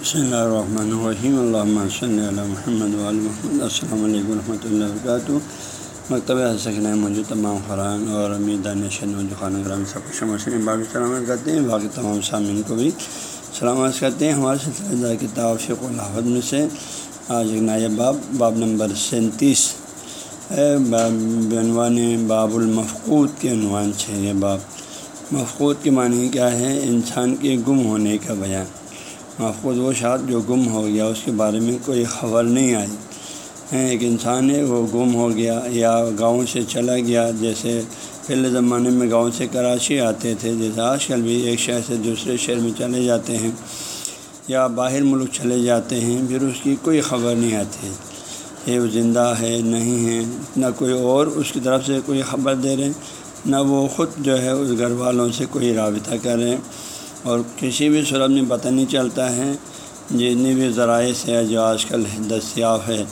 بسم اللہ الرحمن الرحیم اللہ صلی اللہ محمد محمد السلام علیکم ورحمۃ اللہ وبرکاتہ مکتبہ سکن موجود تمام خران اور امید خانہ گرام سب کو شمع باقی سلامت کرتے ہیں باقی تمام سامعین کو بھی سلامت کرتے ہیں ہمارے سلسلہ کتاب فق الحمد میں سے آج ایک نایب باب باب نمبر سینتیس بنوان باب المفقود کے عنوان سے یہ باب مفقود کے معنی کیا ہے انسان کے گم ہونے کا بیان محفوظ وہ شاد جو گم ہو گیا، اس کے بارے میں کوئی خبر نہیں آئی۔ ایک انسان ہے، وہ گم ہو گیا یا گاؤں سے چلا گیا۔ جیسے پہلے زمانے میں گاؤں سے کراچی آتے تھے، جیسے آج کل بھی ایک شہر سے دوسرے شہر میں چلے جاتے ہیں یا باہر ملک چلے جاتے ہیں، پھر اس کی کوئی خبر نہیں آتی۔ ہے وہ زندہ ہے، نہیں ہے، نہ کوئی اور اس کی طرف سے کوئی خبر دے رہے ہیں نہ وہ خود جو ہے اس گھر والوں سے کوئی رابطہ کر رہے ہیں اور کسی بھی صورت میں پتہ نہیں چلتا ہے، جتنی بھی ذرائع سے جو آج کل دستیاب ہے۔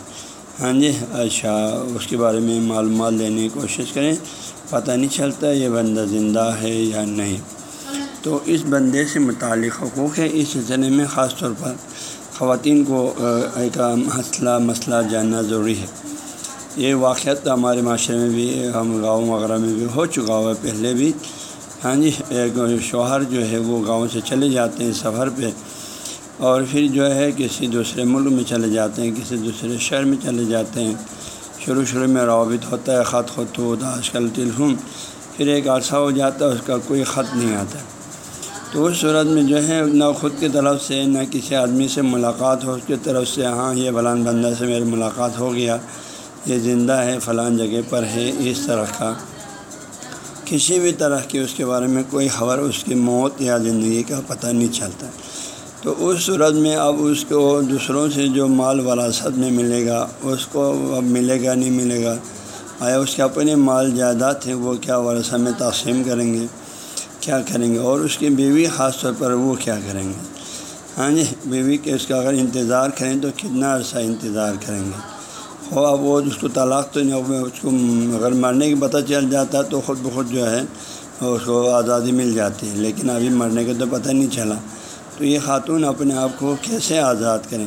ہاں جی اچھا اس کے بارے میں معلومات لینے کی کوشش کریں۔ پتہ نہیں چلتا یہ بندہ زندہ ہے یا نہیں۔ تو اس بندے سے متعلق حقوق ہے اس سلسلے میں خاص طور پر خواتین کو ایک مسئلہ مسئلہ جاننا ضروری ہے۔ یہ واقعات ہمارے معاشرے میں بھی، ہم گاؤں وغیرہ میں بھی ہو چکا ہوا ہے۔ پہلے بھی ہاں جی ایک شوہر جو ہے وہ گاؤں سے چلے جاتے ہیں سفر پہ اور پھر جو ہے کسی دوسرے ملک میں چلے جاتے ہیں، کسی دوسرے شہر میں چلے جاتے ہیں۔ شروع شروع میں روابط ہوتا ہے، خط خط ہوتا آج کل تلفون، پھر ایک عرصہ ہو جاتا ہے، اس کا کوئی خط نہیں آتا۔ تو اس صورت میں جو ہے نہ خود کی طرف سے، نہ کسی آدمی سے ملاقات ہو، اس کی طرف سے ہاں یہ فلان بندہ سے میری ملاقات ہو گیا، یہ زندہ ہے، فلان جگہ پر ہے، اس طرح کا۔ کسی بھی طرح کی اس کے بارے میں کوئی خبر اس کی موت یا زندگی کا پتہ نہیں چلتا۔ تو اس صورت میں اب اس کو دوسروں سے جو مال وراثت میں ملے گا، اس کو اب ملے گا، نہیں ملے گا، آیا اس کے اپنے مال جائیداد ہیں وہ کیا ورثہ میں تقسیم کریں گے؟ کیا کریں گے؟ اور اس کی بیوی خاص طور پر وہ کیا کریں گے؟ ہاں جی بیوی کے اس کا اگر انتظار کریں تو کتنا عرصہ انتظار کریں گے؟ ہو وہ اس کو طلاق تو نہیں اس کو اگر مرنے کی پتہ چل جاتا تو خود بخود جو ہے اس کو آزادی مل جاتی ہے، لیکن ابھی مرنے کا تو پتہ نہیں چلا۔ تو یہ خاتون اپنے آپ کو کیسے آزاد کریں؟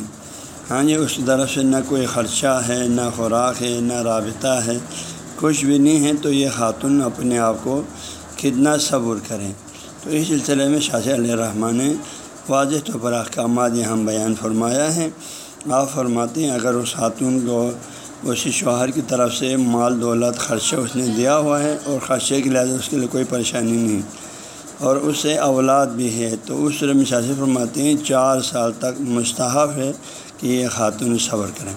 ہاں جی اس طرف سے نہ کوئی خرچہ ہے، نہ خوراک ہے، نہ رابطہ ہے، کچھ بھی نہیں ہے۔ تو یہ خاتون اپنے آپ کو کتنا صبر کریں؟ تو اس سلسلے میں شاہ علیہ رحمٰن نے واضح طور پر احکامات یہاں بیان فرمایا ہے۔ آپ فرماتے ہیں، اگر اس خاتون کو اسی شوہر کی طرف سے مال، دولت، خرچہ اس نے دیا ہوا ہے اور خرچے کے لحاظ اس کے لیے کوئی پریشانی نہیں۔ اور اس سے اولاد بھی ہے۔ تو اس طرح مثال فرماتے ہیں، چار سال تک مستحب ہے کہ یہ خاتون صبر کریں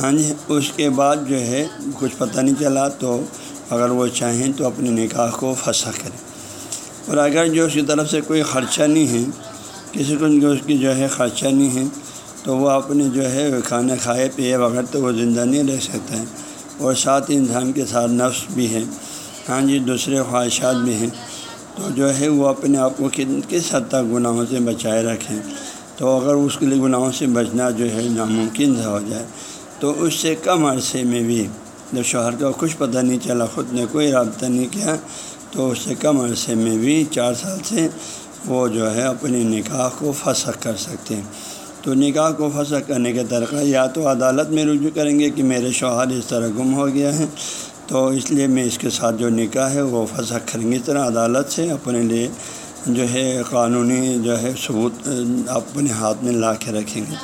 ہاں جی اس کے بعد جو ہے، کچھ پتہ نہیں چلا تو اگر وہ چاہیں تو اپنے نکاح کو پھنسا کریں اور اگر جو اس کی طرف سے کوئی خرچہ نہیں ہے، کسی کو اس کی جو ہے خرچہ نہیں ہے تو وہ اپنے جو ہے کھانا کھائے پیے بغیر تو وہ زندہ نہیں رہ سکتا ہے اور ساتھ انسان کے ساتھ نفس بھی ہے۔ ہاں جی دوسرے خواہشات بھی ہیں۔ تو جو ہے وہ اپنے آپ کو کس حد تک گناہوں سے بچائے رکھیں۔ تو اگر اس کے لیے گناہوں سے بچنا جو ہے ناممکن ہو جائے، تو اس سے کم عرصے میں بھی جب شوہر کا کچھ پتہ نہیں چلا، خود نے کوئی رابطہ نہیں کیا، تو اس سے کم عرصے میں بھی چار سال سے وہ جو ہے اپنے نکاح کو فسخ کر سکتے ہیں۔ تو نکاح کو پھنسا کرنے کا طریقہ، یا تو عدالت میں رجوع کریں گے کہ میرے شوہر اس طرح گم ہو گیا ہے، تو اس لیے میں اس کے ساتھ جو نکاح ہے وہ پھنسا کریں گے۔ اس طرح عدالت سے اپنے لیے جو ہے قانونی جو ہے ثبوت، اپنے ہاتھ میں لا کے رکھیں گے۔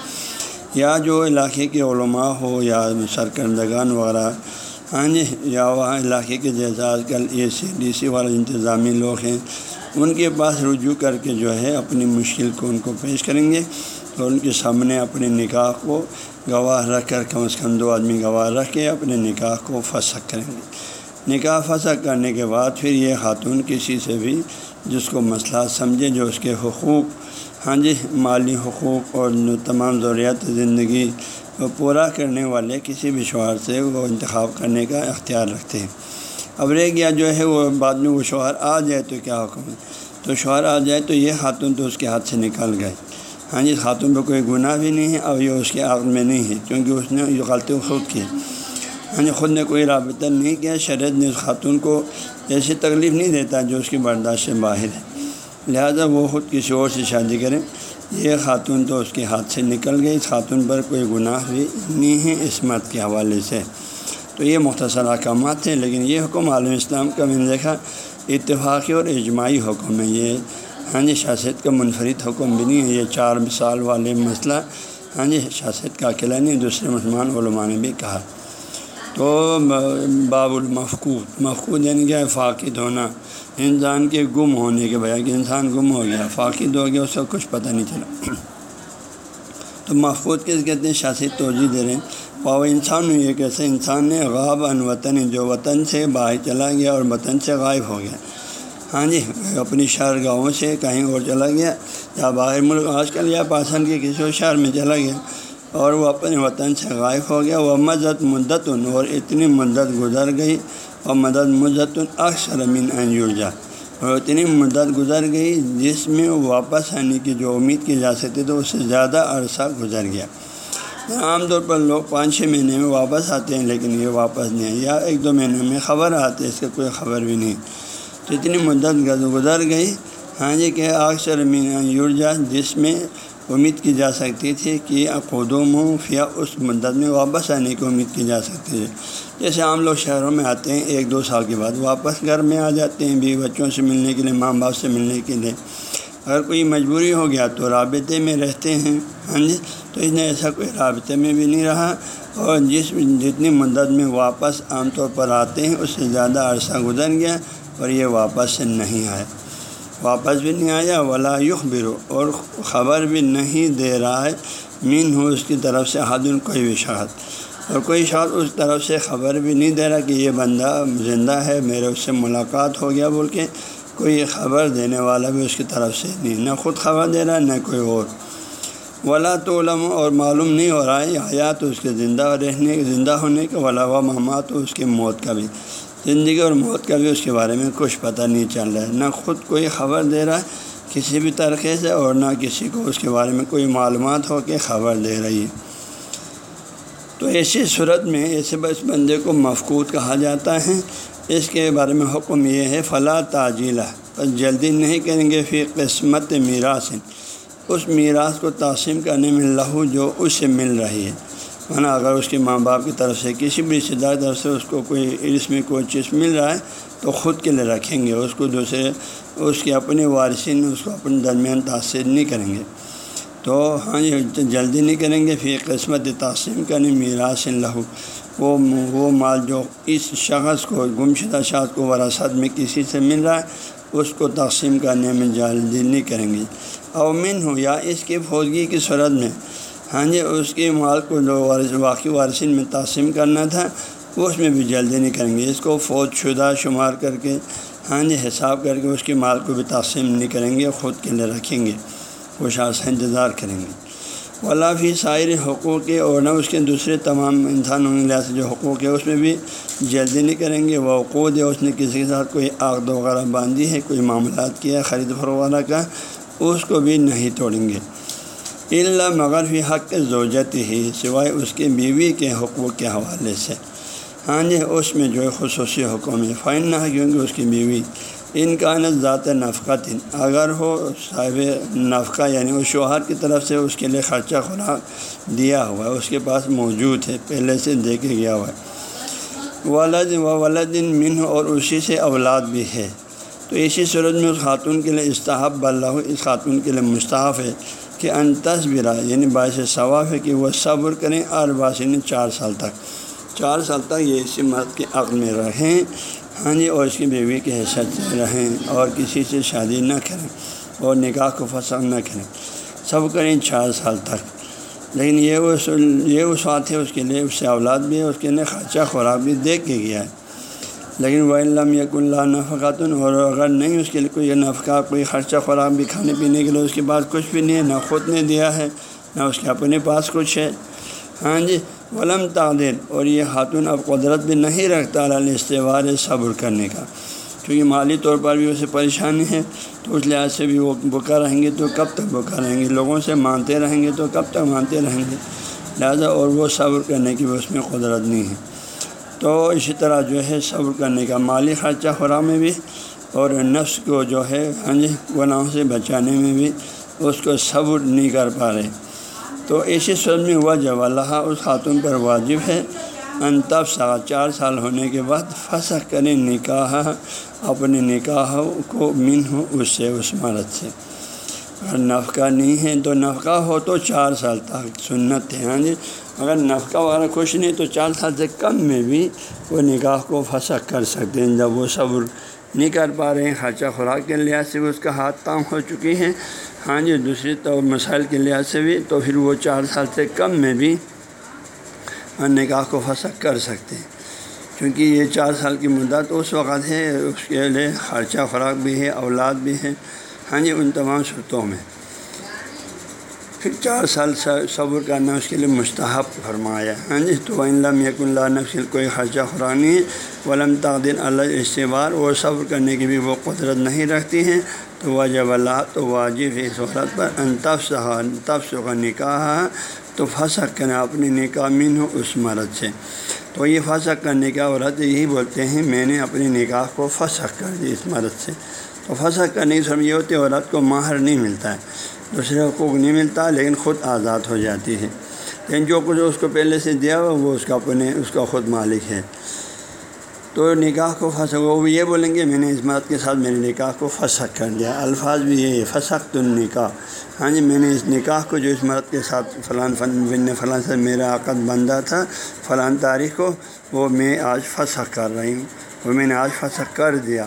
یا جو علاقے کے علماء ہو یا سرکردگان وغیرہ ہاں جی یا وہاں علاقے کے جیسا آج کل اے سی، ڈی سی والے انتظامی لوگ ہیں، ان کے پاس رجوع کر کے جو ہے اپنی مشکل کو ان کو پیش کریں گے۔ اور ان کے سامنے اپنے نکاح کو گواہ رکھ کر کم از کم دو آدمی گواہ رکھ کے اپنے نکاح کو فسق کریں گے۔ نکاح فسق کرنے کے بعد پھر یہ خاتون کسی سے بھی جس کو مسئلہ سمجھے، جو اس کے حقوق ہاں جی مالی حقوق اور تمام ضروریات زندگی کو پورا کرنے والے کسی بھی شوہر سے وہ انتخاب کرنے کا اختیار رکھتے ہیں۔ اب رہ گیا جو ہے وہ بعد میں وہ شوہر آ جائے تو کیا حکم ہے؟ تو شوہر آ جائے تو یہ خاتون تو اس کے ہاتھ سے نکل گئے۔ ہاں جی خاتون پہ کوئی گناہ بھی نہیں ہے اور یہ اس کے عقل میں نہیں ہے، کیونکہ اس نے یہ غلطی خود کی۔ ہاں جی خود نے کوئی رابطہ نہیں کیا، شریعت نے اس خاتون کو ایسی تکلیف نہیں دیتا جو اس کی برداشت سے باہر ہے۔ لہذا وہ خود کسی اور سے شادی کریں یہ خاتون تو اس کے ہاتھ سے نکل گئی، اس خاتون پر کوئی گناہ بھی نہیں ہے اس مرد کے حوالے سے۔ تو یہ مختصر احکامات ہیں، لیکن یہ حکم عالم اسلام کا میں نے دیکھا، اتفاقی اور اجماعی حکم ہے یہ ہاں جی شاست کا منفرد حکم بھی نہیں ہے، یہ چار مثال والے مسئلہ۔ ہاں جی شاست کا اکیلا نہیں، دوسرے مسلمان علماء نے بھی کہا۔ تو باب المفقود، مفقود یعنی کیا؟ فاقد ہونا۔ انسان کے گم ہونے کے بجائے کہ انسان گم ہو گیا، فاقد ہو گیا، اس کا کچھ پتہ نہیں چلا۔ تو محفوظ کس کہتے ہیں؟ شاست توجہ دے رہے ہیں۔ وہ انسان ہوئی ایک ایسے انسان نے غاب ان وطن، جو وطن سے باہر چلا گیا اور وطن سے غائب ہو گیا۔ ہاں جی اپنی شہر گاؤں سے کہیں اور چلا گیا۔ یا باہر ملک، آج کل یا پاسن کے کسی اور شہر میں چلا گیا۔ اور وہ اپنے وطن سے غائب ہو گیا۔ وہ مدت مدت اور اتنی مدت گزر گئی۔ اور مدد مدت اکثر امین جا اور اتنی مدت گزر گئی جس میں واپس آنے کی جو امید کی جا سکتی تو اس سے زیادہ عرصہ گزر گیا۔ عام طور پر لوگ پانچ چھ مہینے میں واپس آتے ہیں، لیکن یہ واپس نہیں، یا ایک دو مہینے میں خبر آتے اس کا کوئی خبر بھی نہیں۔ تو اتنی مدت گزر گئی۔ ہاں جی کہ اکثر یورجا جس میں امید کی جا سکتی تھی کہ قدوم ہوں یا اس مدت میں واپس آنے کی امید کی جا سکتی تھی جیسے عام لوگ شہروں میں آتے ہیں، ایک دو سال کے بعد واپس گھر میں آ جاتے ہیں بیوی بچوں سے ملنے کے لیے، ماں باپ سے ملنے کے لیے۔ اگر کوئی مجبوری ہو گیا تو رابطے میں رہتے ہیں۔ ہاں جی تو اس نے ایسا کوئی رابطے میں بھی نہیں رہا۔ اور جس جتنی مدت میں واپس عام طور پر آتے ہیں، اس سے زیادہ عرصہ گزر گیا۔ اور یہ واپس سے نہیں آئے واپس بھی نہیں آیا، ولا یخ برو اور خبر بھی نہیں دے رہا ہے۔ مین ہو اس کی طرف سے حادن کوئی بھی شخص اور کوئی شخص اس طرف سے خبر بھی نہیں دے رہا کہ یہ بندہ زندہ ہے، میرے اس سے ملاقات ہو گیا بول کے کوئی خبر دینے والا بھی اس کی طرف سے نہیں، نہ خود خبر دے رہا ہے نہ کوئی اور۔ ولا تو علم اور معلوم نہیں ہو رہا ہے حیات اس کے زندہ رہنے، زندہ ہونے کا ولا و محمد اس کی موت کا بھی۔ زندگی اور موت کا بھی اس کے بارے میں کچھ پتہ نہیں چل رہا ہے۔ نہ خود کوئی خبر دے رہا ہے، کسی بھی طریقے سے، اور نہ کسی کو اس کے بارے میں کوئی معلومات ہو کے خبر دے رہی ہے۔ تو ایسی صورت میں ایسے بس بندے کو مفقود کہا جاتا ہے۔ اس کے بارے میں حکم یہ ہے فلاں تاجیلہ بس جلدی نہیں کریں گے پھر قسمت میراث۔ اس میراث کو تقسیم کرنے میں لہو جو اس سے مل رہی ہے۔ ورنہ اگر اس کے ماں باپ کی طرف سے کسی بھی رشتے دار طرف سے اس کو کوئی اس میں کوئی چیز مل رہا ہے، تو خود کے لیے رکھیں گے، اس کو دوسرے، اس کے اپنے وارثین اس کو اپنے درمیان تاثر نہیں کریں گے۔ تو ہاں یہ جلدی نہیں کریں گے، پھر قسمت تقسیم کرنے، میراث لہو۔ وہ وہ مال جو اس شخص کو، گمشدہ شخص کو وراثت میں کسی سے مل رہا ہے، اس کو تقسیم کرنے میں جلدی نہیں کریں گے۔ اومن ہو یا اس کی فوجگی کی صورت میں ہاں جی اس کے مال کو جو واقعی وارثین میں تقسیم کرنا تھا وہ اس میں بھی جلدی نہیں کریں گے۔ اس کو فوج شدہ، شمار کر کے ہاں جی حساب کر کے اس کے مال کو بھی تقسیم نہیں کریں گے، خود کے لیے رکھیں گے۔ وہ شاخ انتظار کریں گے۔ ولا فی سائر حقوق اور نہ اس کے دوسرے تمام انسانوں کے لحاظ سے جو حقوق ہے اس میں بھی جلدی نہیں کریں گے۔ وہ عقود ہے، اس نے کسی کے ساتھ کوئی آگ وغیرہ باندھی ہے، کوئی معاملات کیا، خرید وغیرہ کا، اس کو بھی نہیں توڑیں گے۔ اللہ مگر فی حق زوجت ہی سوائے اس کے بیوی کے حقوق کے حوالے سے۔ ہاں جی اس میں جو ہے خصوصی حکم ہے، فائن نہ کیونکہ اس کی بیوی ان کا نت ذات نفقت اگر ہو صاحب نفقہ یعنی اس شوہر کی طرف سے اس کے لیے خرچہ خوراک دیا ہوا ہے، اس کے پاس موجود ہے، پہلے سے دے کے گیا ہوا ہے۔ ولد و ولدن من اور اسی سے اولاد بھی ہے۔ تو اسی صورت میں اس خاتون کے لیے استحب، اللہ اس خاتون کے لیے مستحف ہے۔ کہ ان تصبرہ یعنی باعث ثواف ہے کہ وہ صبر کریں اور باسن چار سال تک۔ چار سال تک یہ اسی مرد کے عقل میں رہیں۔ ہاں جی اور اس کی بیوی کی حیثیت سے رہیں اور کسی سے شادی نہ کریں اور نکاح کو فساد نہ کریں۔ سب کریں چار سال تک۔ لیکن یہ اس یہ اس بات ہے، اس کے لیے اس سے اولاد بھی ہے، اس کے لیے خرچہ خوراک بھی دیکھ کے گیا ہے۔ لیکن وہ علم یک اللہ نفقاتن اور اگر نہیں اس کے لیے کوئی نفقہ، کوئی خرچہ خوراک بھی کھانے پینے کے لیے اس کے پاس کچھ بھی نہیں ہے، نہ خود نے دیا ہے، نہ اس کے اپنے پاس کچھ ہے۔ ہاں جی ولم تعدیر اور یہ خاتون اب قدرت بھی نہیں رکھتا استوار صبر کرنے کا۔ کیونکہ مالی طور پر بھی اسے پریشانی ہے، تو اس لحاظ سے بھی وہ بکا رہیں گے تو کب تک بکا رہیں گے؟ لوگوں سے مانتے رہیں گے تو کب تک مانتے رہیں گے؟ لہٰذا اور وہ صبر کرنے کی بھی اس میں قدرت نہیں ہے۔ تو اسی طرح جو ہے صبر کرنے کا مالی خرچہ خوراک میں بھی اور نفس کو جو ہے ہاں جی گناہوں سے بچانے میں بھی اس کو صبر نہیں کر پا رہے۔ تو ایسی صورت میں ہوا جب اللہ اس خاتون پر واجب ہے، ان تب سا چار سال ہونے کے بعد پھنسا کریں نکاح، اپنے نکاح کو من ہو اس سے، اس مرد سے۔ اگر نفقہ نہیں ہے، تو نفقہ ہو تو چار سال تک سنت ہے ہاں جی۔ اگر نفقہ وغیرہ کچھ نہیں تو چار سال سے کم میں بھی وہ نکاح کو پھنسا کر سکتے ہیں۔ جب وہ صبر نہیں کر پا رہے ہیں، خرچہ خوراک کے لحاظ سے بھی اس کا ہاتھ تام ہو چکی ہیں۔ ہاں جی دوسری تو مسائل کے لحاظ سے بھی تو پھر وہ چار سال سے کم میں بھی نکاح کو پھنسا کر سکتے ہیں۔ کیونکہ یہ چار سال کی مدت اس وقت ہے، اس کے لیے خرچہ خوراک بھی ہے، اولاد بھی ہے۔ ہاں جی ان تمام صورتوں میں۔ پھر چار سال صبر کرنا اس کے لیے مستحب فرمایا ہاں جی تو علم یق اللہ نفسل کوئی خرچہ خوراک نہیں ہے ولم تعدین اللہ استبار اور صبر کرنے کی بھی وہ قدرت نہیں رکھتی ہیں۔ تو واجب اللہ تو واجب اس وقت پر۔ ان تفس کا نکاح، تو پھنسک کریں اپنی نکاح من ہو اس مرد سے۔ تو یہ پھنسک کرنے کا عورت یہی بولتے ہیں، میں نے اپنی نکاح کو پھنسک کر دی اس مرد سے۔ تو پھنسک کرنے کی سمجھ یہ ہوتی ہے عورت کو ماہر نہیں ملتا ہے۔ دوسرے حقوق نہیں ملتا، لیکن خود آزاد ہو جاتی ہے۔ لیکن جو کچھ اس کو پہلے سے دیا ہوا، وہ اس کا اپنے، اس کا خود مالک ہے۔ تو نکاح کو پھنس وہ بھی یہ بولیں گے، میں نے اس بات کے ساتھ میرے نکاح کو پھنسک کر دیا۔ الفاظ بھی یہ پھنسک تو نکاح ہاں جی میں نے اس نکاح کو جو اس مرد کے ساتھ فلاں فن، بن فلاں سے میرا عقد بندہ تھا فلاں تاریخ کو، وہ میں آج پھنسک کر رہی ہوں۔ وہ میں نے آج پھنسک کر دیا۔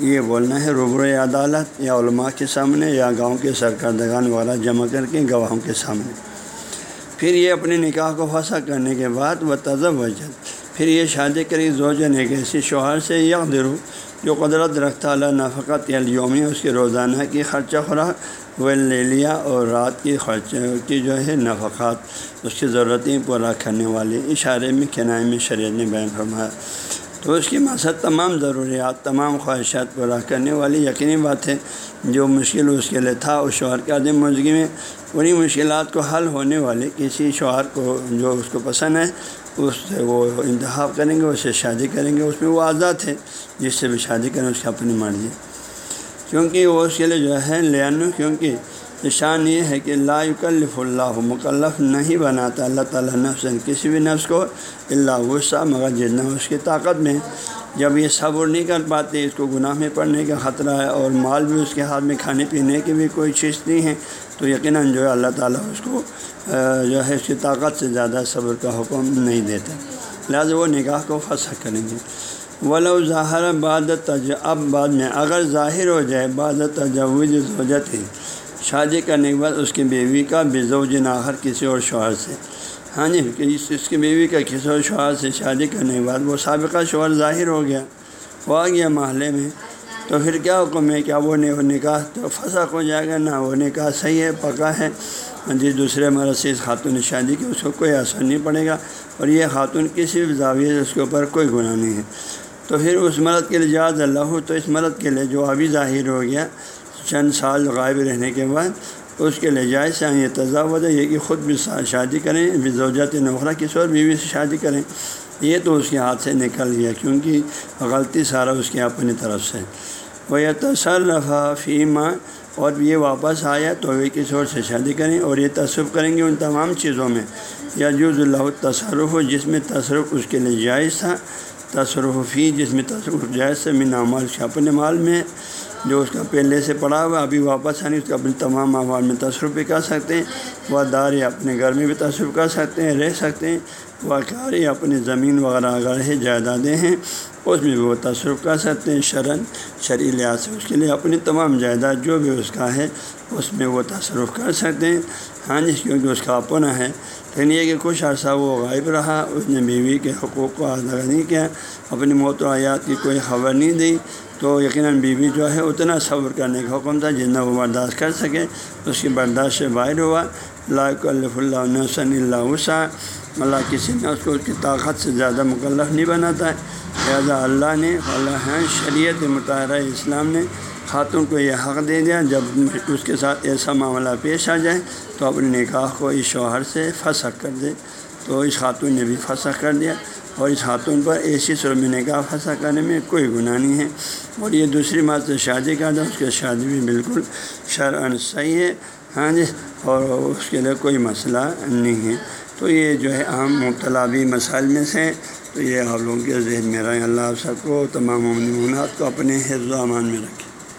یہ بولنا ہے روبر عدالت یا علماء کے سامنے یا گاؤں کے سرکردگان والا جمع کر کے گواہوں کے سامنے۔ پھر یہ اپنے نکاح کو پھنسا کرنے کے بعد وہ تضب وجہ پھر یہ شادی کری زوجن ایک ایسی شوہر سے یک درو جو قدرت رکھتا اللہ نفقت یا یومی اس کے روزانہ کی خرچہ خوراک وہ لے لیا اور رات کی خرچ کی جو ہے نفقات، اس کی ضرورتیں پورا کرنے والی اشارے میں، کنائے میں شریعت نے بیان فرمایا۔ تو اس کی مقصد تمام ضروریات، تمام خواہشات پورا کرنے والی یقینی بات ہے، جو مشکل اس کے لیے تھا، اس شوہر کے عدم موجودگی میں انہیں مشکلات کو حل ہونے والے کسی شوہر کو جو اس کو پسند ہے، اس سے وہ انتخاب کریں گے، اس سے شادی کریں گے، اس میں وہ آزاد ہے، جس سے بھی شادی کریں، اس کی اپنی مرضی کیونکہ وہ اس کے لیے جو ہے لانو کیونکہ نشان یہ ہے کہ لا یکلف اللہ مکلف نہیں بناتا، اللہ تعالیٰ نفس، کسی بھی نفس کو اللہ غصہ مگر جتنا اس کی طاقت میں جب یہ صبر نہیں کر پاتے، اس کو گناہ میں پڑنے کا خطرہ ہے اور مال بھی اس کے ہاتھ میں، کھانے پینے کی بھی کوئی چیز نہیں ہے، تو یقیناً جو ہے اللہ تعالیٰ اس کو جو ہے اس کی طاقت سے زیادہ صبر کا حکم نہیں دیتا۔ لہٰذا وہ نگاہ کو پھنسا کریں گے۔ ولو ظاہر بعد تج، اب بعد میں اگر ظاہر ہو جائے، بعد تجوز زوجت ہی شادی کرنے کے بعد اس کی بیوی کا بزوج آخر کسی اور شوہر سے۔ ہاں جی اس کی بیوی کا کسی اور شوہر سے شادی کرنے کے بعد وہ سابقہ شوہر ظاہر ہو گیا۔ وہ آ گیا محلے میں۔ تو پھر کیا حکم ہے کیا وہ نکاح تو پھنسا ہو جائے گا، نہ وہ نکاح صحیح ہے، پکا ہے۔ ہاں جی دوسرے مرض سے اس خاتون نے شادی کی، اس کو کوئی اثر نہیں پڑے گا۔ اور یہ خاتون کسی بھی زاویے سے اس کے اوپر کوئی گناہ نہیں ہے۔ تو پھر اس مرد کے لیے جاز اللہ ہو، تو اس مرد کے لیے جو ابھی ظاہر ہو گیا چند سال غائب رہنے کے بعد اس کے لے سے یہ تضاوت ہے، یہ کہ خود بھی شادی کریں زوجات نوخرا کسی اور بیوی سے شادی کریں۔ یہ تو اس کے ہاتھ سے نکل گیا، کیونکہ غلطی سارا اس کے اپنی طرف سے۔ وہ یہ تصرفہ فیمہ اور یہ واپس آیا تو وہ کسی اور سے شادی کریں اور یہ تصرف کریں گے ان تمام چیزوں میں۔ یا جو اللہ تصرف ہو جس میں تصرف اس کے لیے جائز تھا۔ تصرف فی، جس میں تصرف جائز سے من مال اپنے مال میں۔ جو اس کا پہلے سے پڑا ہوا ابھی واپس آنے، اس کا اپنے تمام مال میں تصرف بھی کر سکتے ہیں۔ وہ دار یا اپنے گھر میں بھی تصرف کر سکتے ہیں، رہ سکتے ہیں۔ وہ کار یا اپنی زمین وغیرہ اگر ہے، جائیدادیں ہیں، اس میں بھی وہ تصرف کر سکتے ہیں۔ شرن، شرعی لحاظ سے اس کے لیے اپنی تمام جائیداد جو بھی اس کا ہے، اس میں وہ تصرف کر سکتے ہیں۔ ہاں جی کیونکہ اس کا اپنا ہے۔ لیکن یہ کہ کچھ عرصہ وہ غائب رہا، اس نے بیوی کے حقوق کو ادا نہیں کیا، اپنی موت و حیات کی کوئی خبر نہیں دی۔ تو یقیناً بیوی جو ہے اتنا صبر کرنے کا حکم تھا جتنا وہ برداشت کر سکے، اس کی برداشت سے باہر ہوا۔ اللہ الف اللہ صن اللہ وسع اللہ کسی نے اس کو اس کی طاقت سے زیادہ مکلف نہیں بناتا۔ ہے لہٰذا اللہ نے، اللہ شریعت مطالعہ اسلام نے خاتون کو یہ حق دے دیا۔ جب اس کے ساتھ ایسا معاملہ پیش آ جائے تو اپنے نکاح کو اس شوہر سے پھنسا کر دے۔ تو اس خاتون نے بھی پھنسا کر دیا۔ اور اس خاتون پر ایسی صورت میں نکاح پھنسا کرنے میں کوئی گناہ نہیں ہے اور یہ دوسری بات سے شادی کا تھا، اس کی شادی بھی بالکل شرعن صحیح ہے۔ ہاں جی اور اس کے لیے کوئی مسئلہ نہیں ہے۔ تو یہ جو ہے عام مبتلابی مسائل میں سے تو یہ آپ لوگوں کے ذہن میں رہے اللہ آپ سب کو تمام ممنونات کو اپنے حفظ و امان میں رکھے۔